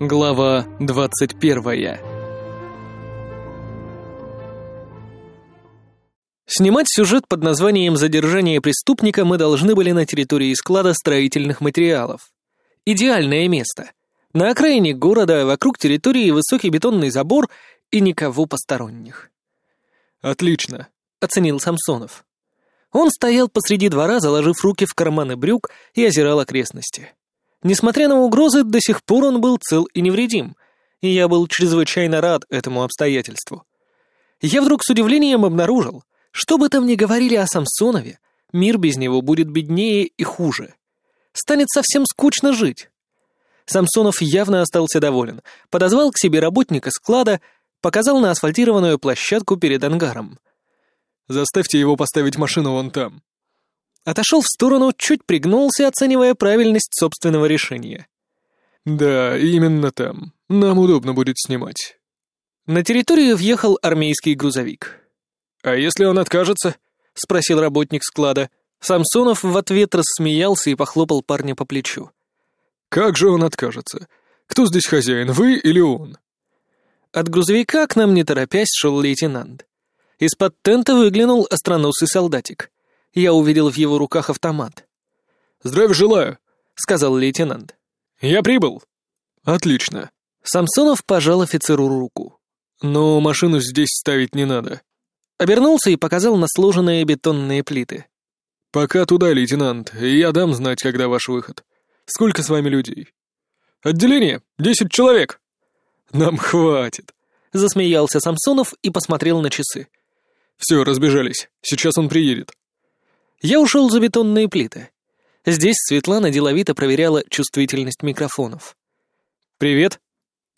Глава двадцать первая Снимать сюжет под названием «Задержание преступника» мы должны были на территории склада строительных материалов. Идеальное место. На окраине города, вокруг территории высокий бетонный забор и никого посторонних. «Отлично», — оценил Самсонов. Он стоял посреди двора, заложив руки в карманы брюк и озирал окрестности. Несмотря на угрозы, до сих пор он был цел и невредим, и я был чрезвычайно рад этому обстоятельству. Я вдруг с удивлением обнаружил, что бы там ни говорили о Самсонове, мир без него будет беднее и хуже. Станет совсем скучно жить. Самсонов явно остался доволен, подозвал к себе работника склада, показал на асфальтированную площадку перед ангаром. «Заставьте его поставить машину вон там», Отошел в сторону, чуть пригнулся, оценивая правильность собственного решения. «Да, именно там. Нам удобно будет снимать». На территорию въехал армейский грузовик. «А если он откажется?» — спросил работник склада. Самсонов в ответ рассмеялся и похлопал парня по плечу. «Как же он откажется? Кто здесь хозяин, вы или он?» От грузовика к нам не торопясь шел лейтенант. Из-под тента выглянул остроносый солдатик я увидел в его руках автомат. «Здравия желаю», — сказал лейтенант. «Я прибыл». «Отлично». Самсонов пожал офицеру руку. «Но машину здесь ставить не надо». Обернулся и показал на сложенные бетонные плиты. «Пока туда, лейтенант, я дам знать, когда ваш выход. Сколько с вами людей?» «Отделение! Десять человек!» «Нам хватит!» — засмеялся Самсонов и посмотрел на часы. «Все, разбежались. Сейчас он приедет». Я ушел за бетонные плиты. Здесь Светлана деловито проверяла чувствительность микрофонов. «Привет».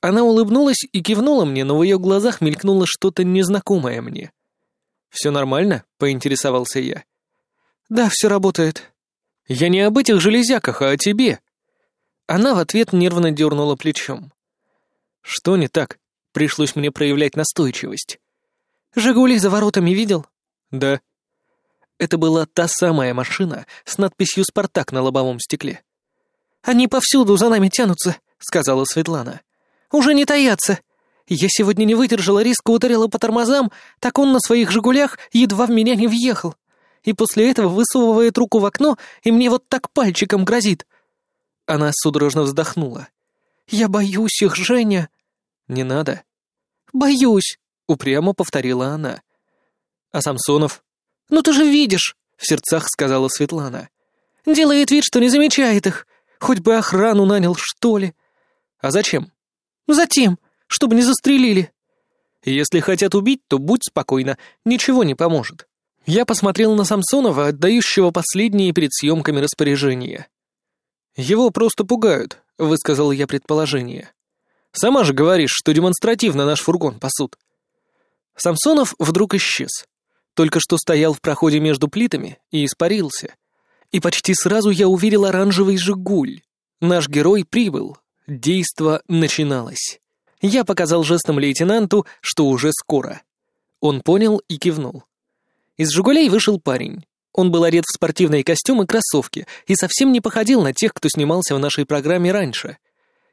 Она улыбнулась и кивнула мне, но в ее глазах мелькнуло что-то незнакомое мне. «Все нормально?» — поинтересовался я. «Да, все работает». «Я не об этих железяках, а о тебе». Она в ответ нервно дернула плечом. «Что не так?» — пришлось мне проявлять настойчивость. «Жигули за воротами видел?» «Да». Это была та самая машина с надписью «Спартак» на лобовом стекле. «Они повсюду за нами тянутся», — сказала Светлана. «Уже не таятся. Я сегодня не выдержала, резко ударила по тормозам, так он на своих «Жигулях» едва в меня не въехал. И после этого высовывает руку в окно и мне вот так пальчиком грозит». Она судорожно вздохнула. «Я боюсь их, Женя». «Не надо». «Боюсь», — упрямо повторила она. «А Самсонов?» «Ну ты же видишь!» — в сердцах сказала Светлана. «Делает вид, что не замечает их. Хоть бы охрану нанял, что ли». «А зачем?» «Затем, чтобы не застрелили». «Если хотят убить, то будь спокойна, ничего не поможет». Я посмотрел на Самсонова, отдающего последние перед съемками распоряжения. «Его просто пугают», — высказал я предположение. «Сама же говоришь, что демонстративно наш фургон пасут». Самсонов вдруг исчез только что стоял в проходе между плитами и испарился. И почти сразу я увидел оранжевый «Жигуль». Наш герой прибыл. Действо начиналось. Я показал жестом лейтенанту, что уже скоро. Он понял и кивнул. Из «Жигулей» вышел парень. Он был одет в спортивные костюмы и кроссовки и совсем не походил на тех, кто снимался в нашей программе раньше.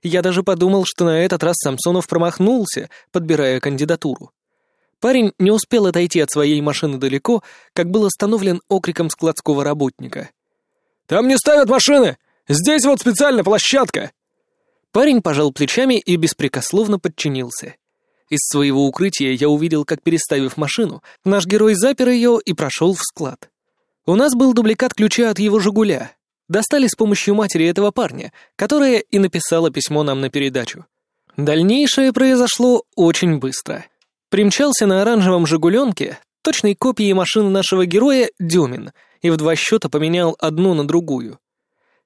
Я даже подумал, что на этот раз Самсонов промахнулся, подбирая кандидатуру. Парень не успел отойти от своей машины далеко, как был остановлен окриком складского работника. «Там не ставят машины! Здесь вот специально площадка!» Парень пожал плечами и беспрекословно подчинился. Из своего укрытия я увидел, как, переставив машину, наш герой запер ее и прошел в склад. У нас был дубликат ключа от его «Жигуля». Достали с помощью матери этого парня, которая и написала письмо нам на передачу. Дальнейшее произошло очень быстро. Примчался на оранжевом «Жигуленке», точной копии машины нашего героя, Дюмин, и в два счета поменял одну на другую.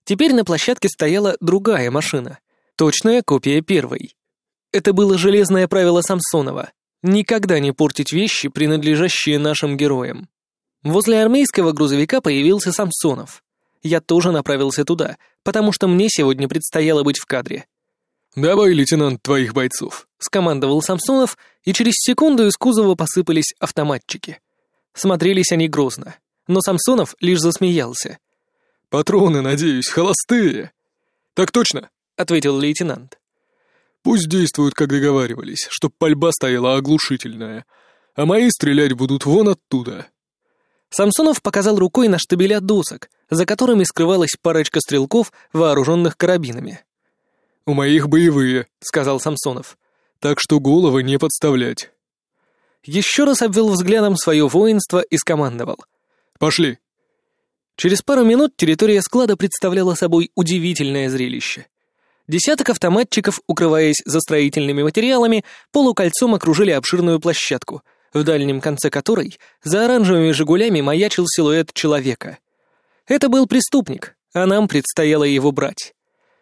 Теперь на площадке стояла другая машина, точная копия первой. Это было железное правило Самсонова — никогда не портить вещи, принадлежащие нашим героям. Возле армейского грузовика появился Самсонов. Я тоже направился туда, потому что мне сегодня предстояло быть в кадре. «Давай, лейтенант, твоих бойцов», — скомандовал Самсонов, и через секунду из кузова посыпались автоматчики. Смотрелись они грозно, но Самсонов лишь засмеялся. «Патроны, надеюсь, холостые?» «Так точно», — ответил лейтенант. Пусть действуют, как договаривались, чтоб пальба стояла оглушительная, а мои стрелять будут вон оттуда». Самсонов показал рукой на штабеля досок, за которыми скрывалась парочка стрелков, вооруженных карабинами. «У моих боевые», — сказал Самсонов, — «так что головы не подставлять». Еще раз обвел взглядом свое воинство и скомандовал. «Пошли». Через пару минут территория склада представляла собой удивительное зрелище. Десяток автоматчиков, укрываясь за строительными материалами, полукольцом окружили обширную площадку, в дальнем конце которой за оранжевыми «Жигулями» маячил силуэт человека. Это был преступник, а нам предстояло его брать.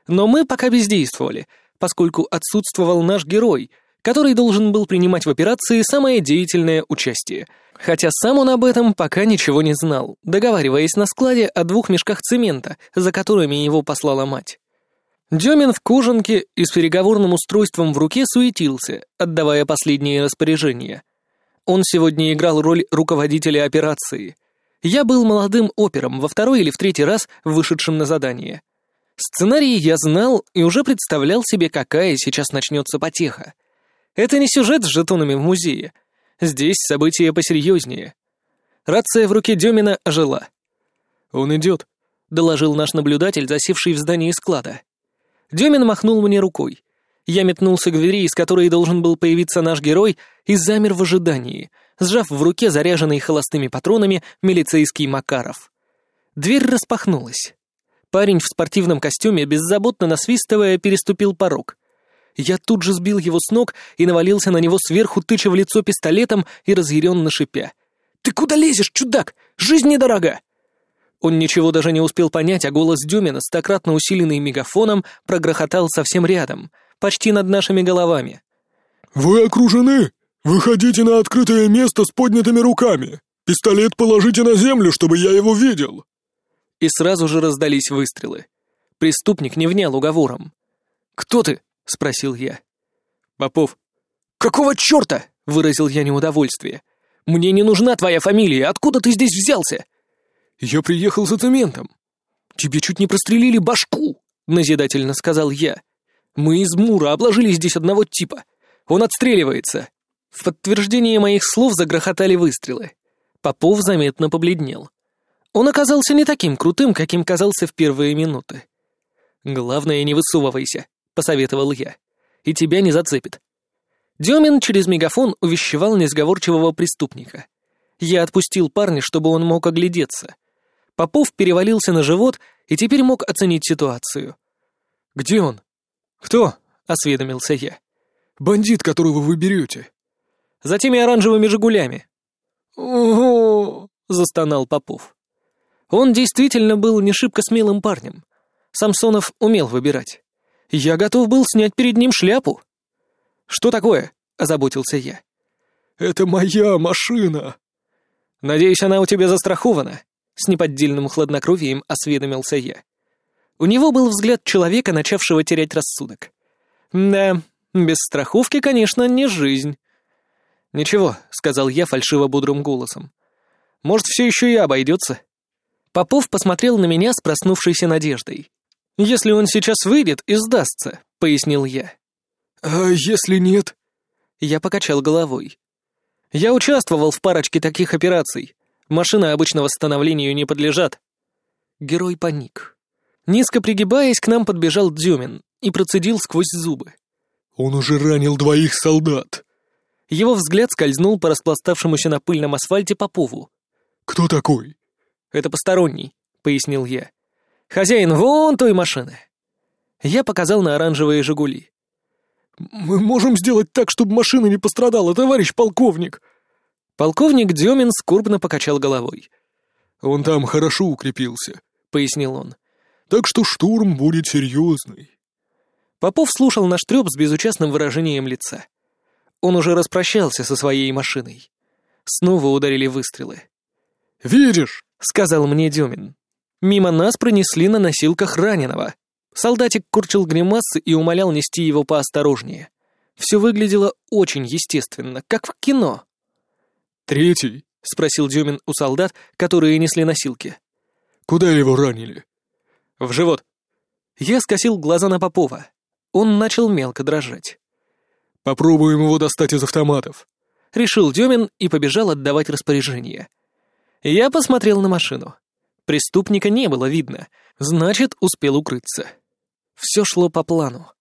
Но мы пока бездействовали, поскольку отсутствовал наш герой, который должен был принимать в операции самое деятельное участие, хотя сам он об этом пока ничего не знал, договариваясь на складе о двух мешках цемента, за которыми его послала мать. Демин в кожанке и с переговорным устройством в руке суетился, отдавая последние распоряжения. Он сегодня играл роль руководителя операции. Я был молодым опером, во второй или в третий раз вышедшим на задание. Сценарий я знал и уже представлял себе, какая сейчас начнется потеха. Это не сюжет с жетонами в музее. Здесь события посерьезнее. Рация в руке Демина ожила. «Он идет», — доложил наш наблюдатель, засевший в здании склада. Демин махнул мне рукой. Я метнулся к двери, из которой должен был появиться наш герой, и замер в ожидании, сжав в руке заряженный холостыми патронами милицейский Макаров. Дверь распахнулась. Парень в спортивном костюме, беззаботно насвистывая, переступил порог. Я тут же сбил его с ног и навалился на него сверху, тыча в лицо пистолетом и разъяренно шипя. «Ты куда лезешь, чудак? Жизнь недорога!» Он ничего даже не успел понять, а голос Дюмина, стократно усиленный мегафоном, прогрохотал совсем рядом, почти над нашими головами. «Вы окружены! Выходите на открытое место с поднятыми руками! Пистолет положите на землю, чтобы я его видел!» И сразу же раздались выстрелы. Преступник не внял уговором. «Кто ты?» — спросил я. «Попов». «Какого черта?» — выразил я неудовольствие. «Мне не нужна твоя фамилия. Откуда ты здесь взялся?» «Я приехал за цементом». «Тебе чуть не прострелили башку», — назидательно сказал я. «Мы из Мура обложили здесь одного типа. Он отстреливается». В подтверждение моих слов загрохотали выстрелы. Попов заметно побледнел. Он оказался не таким крутым, каким казался в первые минуты. «Главное, не высовывайся», — посоветовал я. «И тебя не зацепит». Демин через мегафон увещевал несговорчивого преступника. Я отпустил парня, чтобы он мог оглядеться. Попов перевалился на живот и теперь мог оценить ситуацию. «Где он?» «Кто?» — осведомился я. «Бандит, которого вы берете». «За теми оранжевыми «Жигулями». «Ого!» — застонал Попов. Он действительно был не шибко смелым парнем. Самсонов умел выбирать. Я готов был снять перед ним шляпу. «Что такое?» — озаботился я. «Это моя машина!» «Надеюсь, она у тебя застрахована?» С неподдельным хладнокровием осведомился я. У него был взгляд человека, начавшего терять рассудок. «Да, без страховки, конечно, не жизнь». «Ничего», — сказал я фальшиво-бодрым голосом. «Может, все еще и обойдется?» Попов посмотрел на меня с проснувшейся надеждой. «Если он сейчас выйдет и сдастся», — пояснил я. «А если нет?» Я покачал головой. «Я участвовал в парочке таких операций. Машины обычно восстановлению не подлежат. Герой паник. Низко пригибаясь, к нам подбежал Дюмин и процедил сквозь зубы. «Он уже ранил двоих солдат!» Его взгляд скользнул по распластавшемуся на пыльном асфальте Попову. «Кто такой?» «Это посторонний», — пояснил я. «Хозяин вон той машины». Я показал на оранжевые «Жигули». «Мы можем сделать так, чтобы машина не пострадала, товарищ полковник», Полковник Демин скорбно покачал головой. «Он там хорошо укрепился», — пояснил он. «Так что штурм будет серьезный». Попов слушал наш трёп с безучастным выражением лица. Он уже распрощался со своей машиной. Снова ударили выстрелы. «Видишь?» — сказал мне Демин. Мимо нас пронесли на носилках раненого. Солдатик курчил гримасы и умолял нести его поосторожнее. Все выглядело очень естественно, как в кино. «Третий?» — спросил Дюмин у солдат, которые несли носилки. «Куда его ранили?» «В живот». Я скосил глаза на Попова. Он начал мелко дрожать. «Попробуем его достать из автоматов», — решил Демин и побежал отдавать распоряжение. Я посмотрел на машину. Преступника не было видно, значит, успел укрыться. Все шло по плану.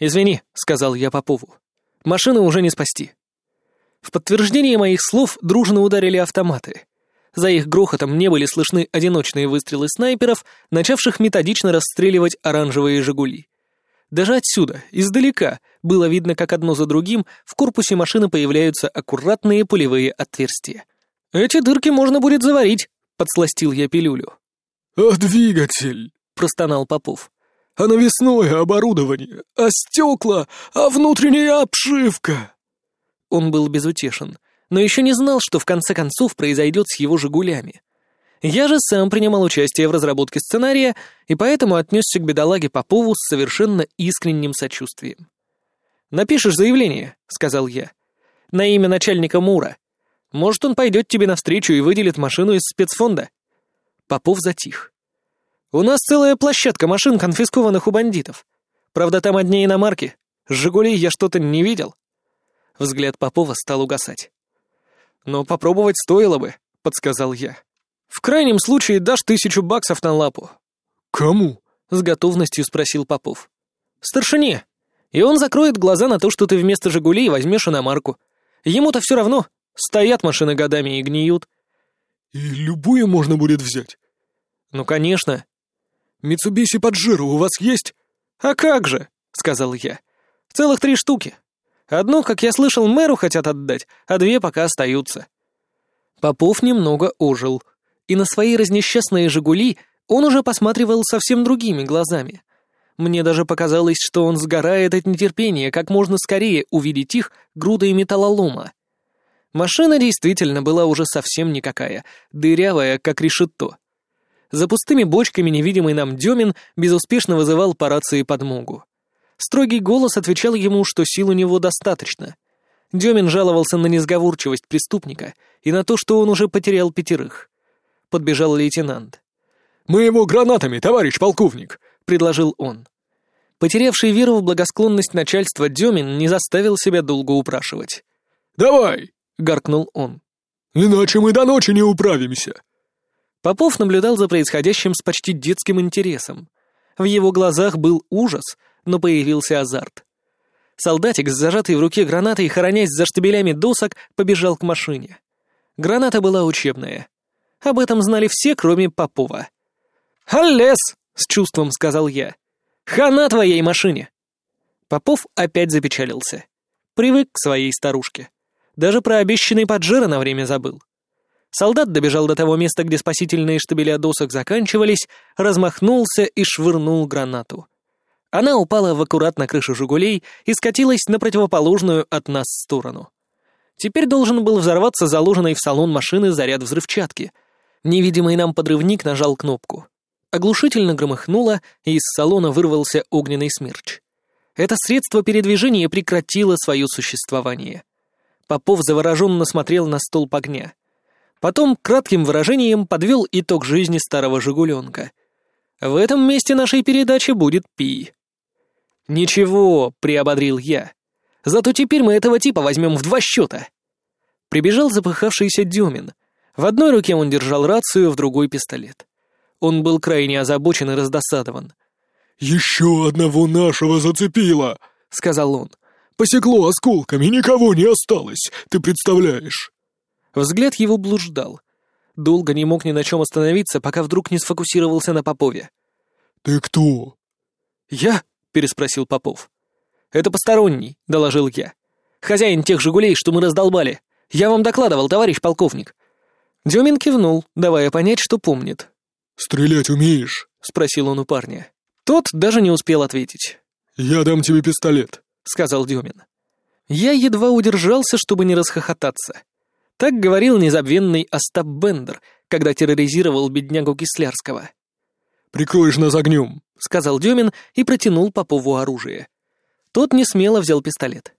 «Извини», — сказал я Попову. «Машину уже не спасти». В подтверждение моих слов дружно ударили автоматы. За их грохотом не были слышны одиночные выстрелы снайперов, начавших методично расстреливать оранжевые «Жигули». Даже отсюда, издалека, было видно, как одно за другим в корпусе машины появляются аккуратные пулевые отверстия. «Эти дырки можно будет заварить», — подсластил я пилюлю. «А двигатель?» — простонал Попов. «А навесное оборудование? А стекла? А внутренняя обшивка?» Он был безутешен но еще не знал, что в конце концов произойдет с его «Жигулями». Я же сам принимал участие в разработке сценария и поэтому отнесся к бедолаге Попову с совершенно искренним сочувствием. «Напишешь заявление», — сказал я, — «на имя начальника Мура. Может, он пойдет тебе навстречу и выделит машину из спецфонда». Попов затих. «У нас целая площадка машин, конфискованных у бандитов. Правда, там одни иномарки. «Жигулей» я что-то не видел». Взгляд Попова стал угасать. «Но попробовать стоило бы», — подсказал я. «В крайнем случае дашь тысячу баксов на лапу». «Кому?» — с готовностью спросил Попов. «Старшине. И он закроет глаза на то, что ты вместо «Жигулей» возьмешь иномарку. Ему-то все равно. Стоят машины годами и гниют». «И любую можно будет взять?» «Ну, конечно». «Митсубиси Паджиро у вас есть?» «А как же?» — сказал я. «Целых три штуки. Одну, как я слышал, мэру хотят отдать, а две пока остаются». Попов немного ожил, и на свои разнесчастные «Жигули» он уже посматривал совсем другими глазами. Мне даже показалось, что он сгорает от нетерпения, как можно скорее увидеть их грудой металлолома. Машина действительно была уже совсем никакая, дырявая, как решето. За пустыми бочками невидимый нам Демин безуспешно вызывал по рации подмогу. Строгий голос отвечал ему, что сил у него достаточно. Демин жаловался на несговорчивость преступника и на то, что он уже потерял пятерых. Подбежал лейтенант. «Мы его гранатами, товарищ полковник!» — предложил он. Потерявший веру в благосклонность начальства Демин не заставил себя долго упрашивать. «Давай!» — гаркнул он. «Иначе мы до ночи не управимся!» Попов наблюдал за происходящим с почти детским интересом. В его глазах был ужас, но появился азарт. Солдатик с зажатой в руке гранатой, хоронясь за штабелями досок, побежал к машине. Граната была учебная. Об этом знали все, кроме Попова. «Аллес!» — с чувством сказал я. «Хана твоей машине!» Попов опять запечалился. Привык к своей старушке. Даже про обещанный поджира на время забыл. Солдат добежал до того места, где спасительные штабеля досок заканчивались, размахнулся и швырнул гранату. Она упала в аккурат на крышу «Жигулей» и скатилась на противоположную от нас сторону. Теперь должен был взорваться заложенный в салон машины заряд взрывчатки. Невидимый нам подрывник нажал кнопку. Оглушительно громыхнуло, и из салона вырвался огненный смерч. Это средство передвижения прекратило свое существование. Попов завороженно смотрел на столб огня. Потом кратким выражением подвел итог жизни старого «Жигуленка». В этом месте нашей передачи будет пи. «Ничего», — приободрил я. «Зато теперь мы этого типа возьмем в два счета». Прибежал запыхавшийся Дюмин. В одной руке он держал рацию, в другой — пистолет. Он был крайне озабочен и раздосадован. «Еще одного нашего зацепило», — сказал он. «Посекло осколками, никого не осталось, ты представляешь?» Взгляд его блуждал. Долго не мог ни на чем остановиться, пока вдруг не сфокусировался на Попове. «Ты кто?» «Я?» переспросил Попов. «Это посторонний», — доложил я. «Хозяин тех «Жигулей», что мы раздолбали. Я вам докладывал, товарищ полковник». Демин кивнул, давая понять, что помнит. «Стрелять умеешь?» — спросил он у парня. Тот даже не успел ответить. «Я дам тебе пистолет», — сказал Демин. Я едва удержался, чтобы не расхохотаться. Так говорил незабвенный Остап Бендер, когда терроризировал беднягу Кислярского. «Прикроешь нас огнем», — сказал Демин и протянул Попову оружие. Тот не смело взял пистолет.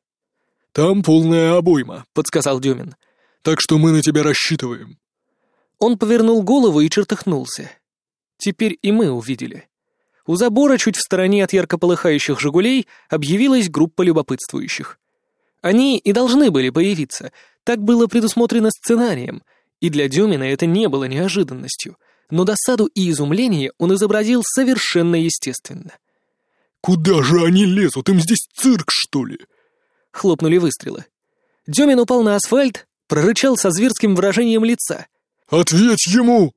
«Там полная обойма», — подсказал Демин. «Так что мы на тебя рассчитываем». Он повернул голову и чертыхнулся. Теперь и мы увидели. У забора, чуть в стороне от ярко полыхающих «Жигулей», объявилась группа любопытствующих. Они и должны были появиться, так было предусмотрено сценарием, и для Демина это не было неожиданностью, но досаду и изумление он изобразил совершенно естественно. «Куда же они лезут? Им здесь цирк, что ли?» Хлопнули выстрелы. Демин упал на асфальт, прорычал со зверским выражением лица. «Ответь ему!»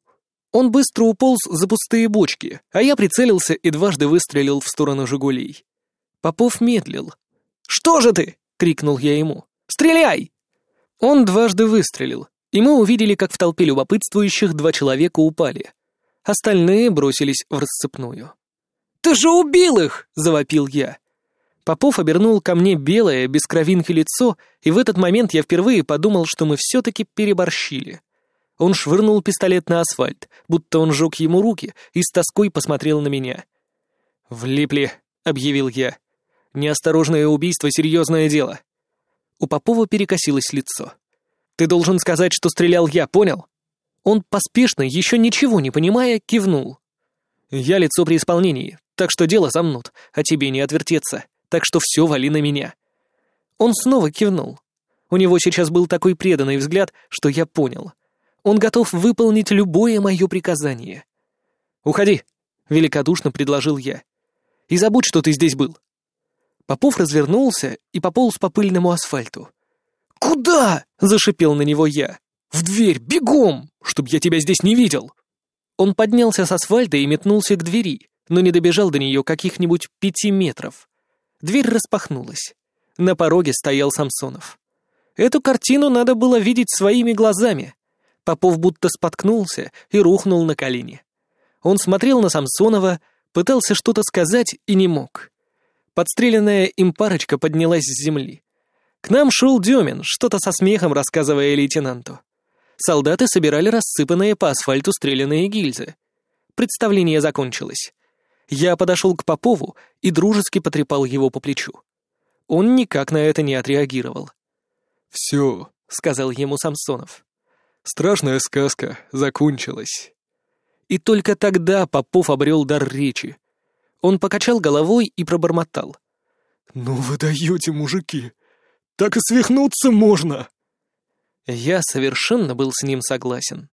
Он быстро уполз за пустые бочки, а я прицелился и дважды выстрелил в сторону «Жигулей». Попов медлил. «Что же ты?» — крикнул я ему. «Стреляй!» Он дважды выстрелил, и мы увидели, как в толпе любопытствующих два человека упали. Остальные бросились в расцепную. «Ты же убил их!» — завопил я. Попов обернул ко мне белое, без кровинки лицо, и в этот момент я впервые подумал, что мы все-таки переборщили. Он швырнул пистолет на асфальт, будто он жег ему руки, и с тоской посмотрел на меня. «Влипли», — объявил я. «Неосторожное убийство — серьезное дело». У Попова перекосилось лицо. «Ты должен сказать, что стрелял я, понял?» Он поспешно, еще ничего не понимая, кивнул. «Я лицо при исполнении, так что дело замнут, а тебе не отвертеться, так что все вали на меня». Он снова кивнул. У него сейчас был такой преданный взгляд, что я понял. Он готов выполнить любое мое приказание. «Уходи», — великодушно предложил я. «И забудь, что ты здесь был». Попов развернулся и пополз по пыльному асфальту. «Куда?» — зашипел на него я. «В дверь, бегом, чтоб я тебя здесь не видел!» Он поднялся с асфальта и метнулся к двери, но не добежал до нее каких-нибудь пяти метров. Дверь распахнулась. На пороге стоял Самсонов. Эту картину надо было видеть своими глазами. Попов будто споткнулся и рухнул на колени. Он смотрел на Самсонова, пытался что-то сказать и не мог. Подстреленная им парочка поднялась с земли. К нам шел Демин, что-то со смехом рассказывая лейтенанту. Солдаты собирали рассыпанные по асфальту стрелянные гильзы. Представление закончилось. Я подошел к Попову и дружески потрепал его по плечу. Он никак на это не отреагировал. «Все», — сказал ему Самсонов. Страшная сказка закончилась. И только тогда Попов обрел дар речи. Он покачал головой и пробормотал. «Ну вы даете, мужики! Так и свихнуться можно!» Я совершенно был с ним согласен.